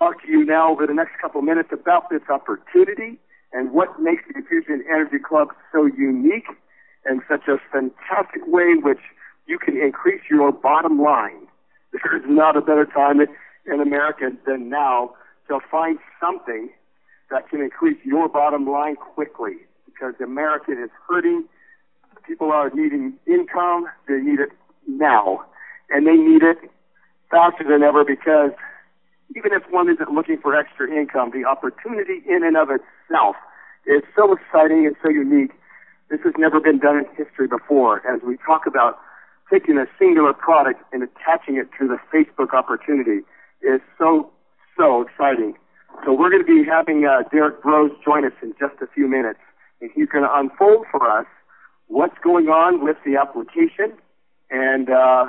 talk to you now over the next couple of minutes about this opportunity and what makes the Efusjon Energy Club so unique and such a fantastic way in which you can increase your bottom line. There is not a better time in America than now to find something that can increase your bottom line quickly because America is hurting. People are needing income. They need it now. And they need it faster than ever because even if one isn't looking for extra income, the opportunity in and of itself is so exciting and so unique. This has never been done in history before as we talk about taking a singular product and attaching it to the Facebook opportunity is so, so exciting. So we're going to be having uh, Derek Broes join us in just a few minutes, and he's going to unfold for us what's going on with the application and uh,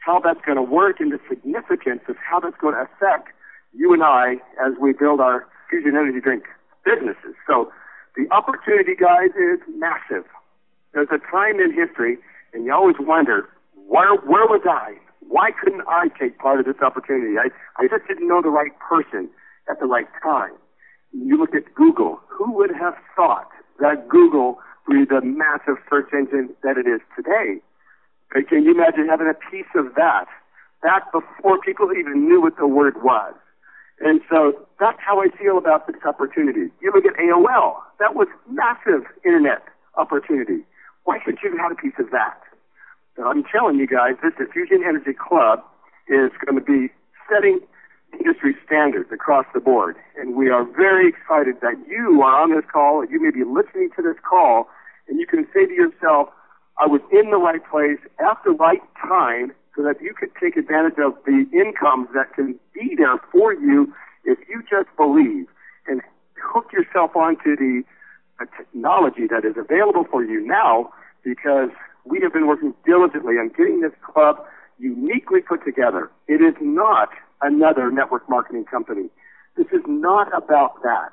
how that's going to work and the significance of how that's going to affect you and I as we build our Efusjon energy drink businesses. So the opportunity, guys, is massive. There's a time in history, and you always wonder, where, where was I? Why couldn't I take part of this opportunity? I, I just didn't know the right person at the right time. You look at Google. Who would have thought that Google would be the massive search engine that it is today? Can you imagine having a piece of that back before people even knew what the word was? And so that's how I feel about this opportunity. You look at AOL. That was massive internet opportunity. Why couldn't you have had a piece of that? I'm telling you guys, this Efusjon Energy Club is going to be setting industry standards across the board. And we are very excited that you are on this call, you may be listening to this call, and you can say to yourself, I was in the right place at the right time so that you could take advantage of the incomes that can be there for you if you just believe and hook yourself onto the technology that is available for you now because we have been working diligently on getting this club uniquely put together. It is not another network marketing company. This is not about that.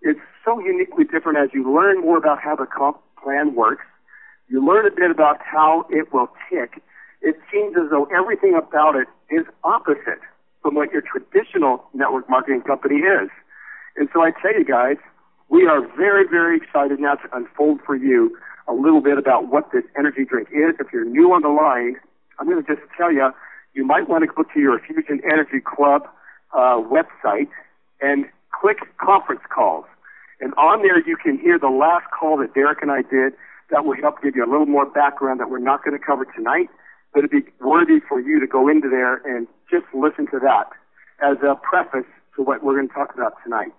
It's so uniquely different as you learn more about how the comp plan works. You learn a bit about how it will tick it seems as though everything about it is opposite from what your traditional network marketing company is. And so I tell you guys, we are very, very excited now to unfold for you a little bit about what this energy drink is. If you're new on the line, I'm going to just tell you, you might want to go to your Efusjon Energy Club uh, website and click conference calls. And on there, you can hear the last call that Derek and I did. That will help give you a little more background that we're not going to cover tonight but it'd be worthy for you to go into there and just listen to that as a preface to what we're going to talk about tonight.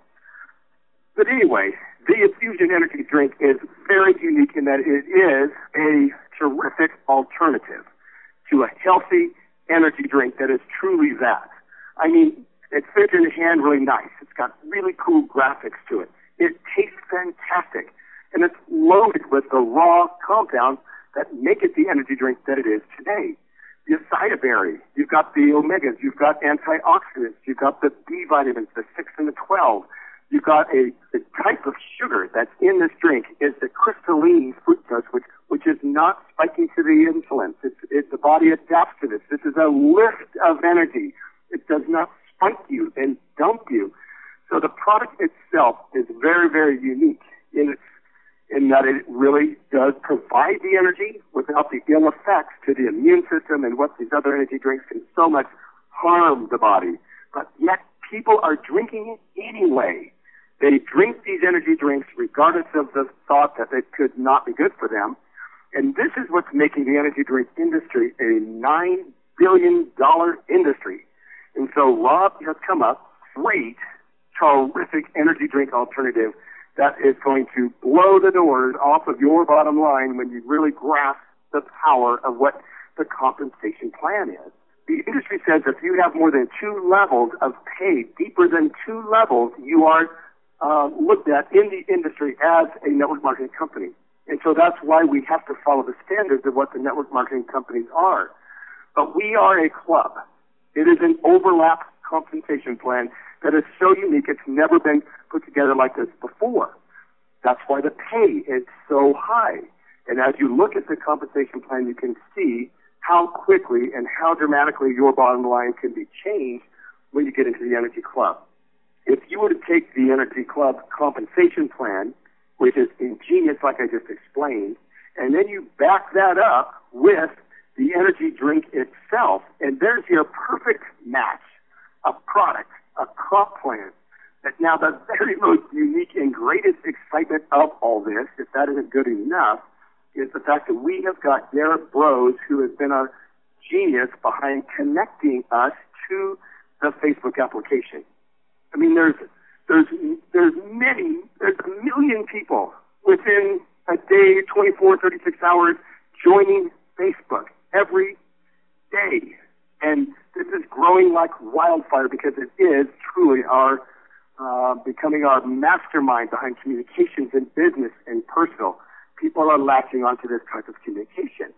But anyway, the Efusjon energy drink is very unique in that it is a terrific alternative to a healthy energy drink that is truly that. I mean, it fits in hand really nice. It's got really cool graphics to it. It tastes fantastic. And it's loaded with the raw compounds that make it the energy drink that it is today. The acai berry, you've got the omegas, you've got antioxidants, you've got the B vitamins, the 6 and the 12. You've got a the type of sugar that's in this drink is the crystalline fructose, which which is not spiking to the insulin. It's, it, the body adapts to this. This is a lift of energy. It does not spike you and dump you. So the product itself is very, very unique that it really does provide the energy without the ill effects to the immune system and what these other energy drinks can so much harm the body. But yet people are drinking it anyway. They drink these energy drinks regardless of the thought that it could not be good for them. And this is what's making the energy drink industry a $9 billion industry. And so Rob has come up, great, terrific energy drink alternative that is going to blow the doors off of your bottom line when you really grasp the power of what the compensation plan is. The industry says if you have more than two levels of pay, deeper than two levels, you are uh, looked at in the industry as a network marketing company. And so that's why we have to follow the standards of what the network marketing companies are. But we are a club. It is an overlap compensation plan that is so unique. It's never been together like this before. That's why the pay is so high. And as you look at the compensation plan, you can see how quickly and how dramatically your bottom line can be changed when you get into the Energy Club. If you were to take the Energy Club compensation plan, which is ingenious, like I just explained, and then you back that up with the energy drink itself, and there's your perfect match, a product, a comp plan. Now the very most unique and greatest excitement of all this, if that isn't good enough, is the fact that we have got Derek Broes, who has been a genius behind connecting us to the Facebook application. I mean, there's there's there's many there's a million people within a day, 24, 36 hours joining Facebook every day, and this is growing like wildfire because it is truly our uh, becoming our mastermind behind communications in business and personal. People are latching onto this type of communication.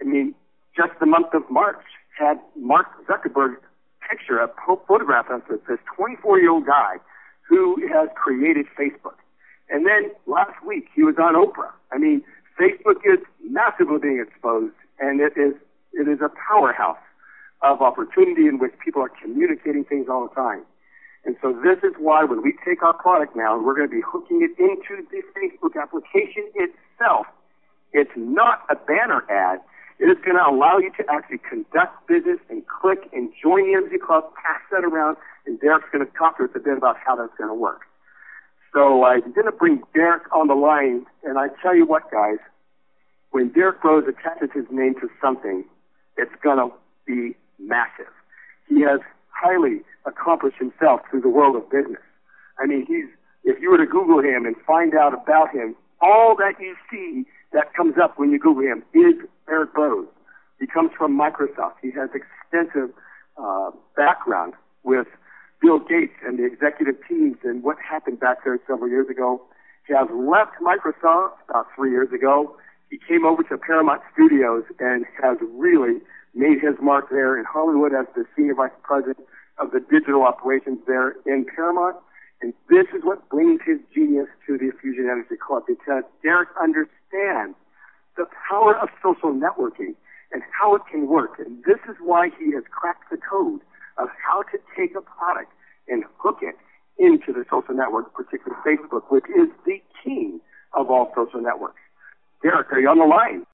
I mean, just the month of March had Mark Zuckerberg's picture, a photograph of this 24 year old guy who has created Facebook. And then last week he was on Oprah. I mean, Facebook is massively being exposed, and it is it is a powerhouse of opportunity in which people are communicating things all the time. And so this is why when we take our product now we're going to be hooking it into the Facebook application itself, it's not a banner ad. It is going to allow you to actually conduct business and click and join the Energy Club, pass that around, and Derek's going to talk to us a bit about how that's going to work. So uh, I'm going to bring Derek on the line, and I tell you what, guys, when Derek Broes attaches his name to something, it's going to be massive. He has highly accomplished himself through the world of business. I mean, he's if you were to Google him and find out about him, all that you see that comes up when you Google him is Eric Broes. He comes from Microsoft. He has extensive uh, background with Bill Gates and the executive teams and what happened back there several years ago. He has left Microsoft about three years ago. He came over to Paramount Studios and has really made his mark there in Hollywood as the senior vice president of the digital operations there in Paramount. And this is what brings his genius to the Efusjon Energy Club because Derek understands the power of social networking and how it can work. And this is why he has cracked the code of how to take a product and hook it into the social network, particularly Facebook, which is the king of all social networks. Derek, are you on the line?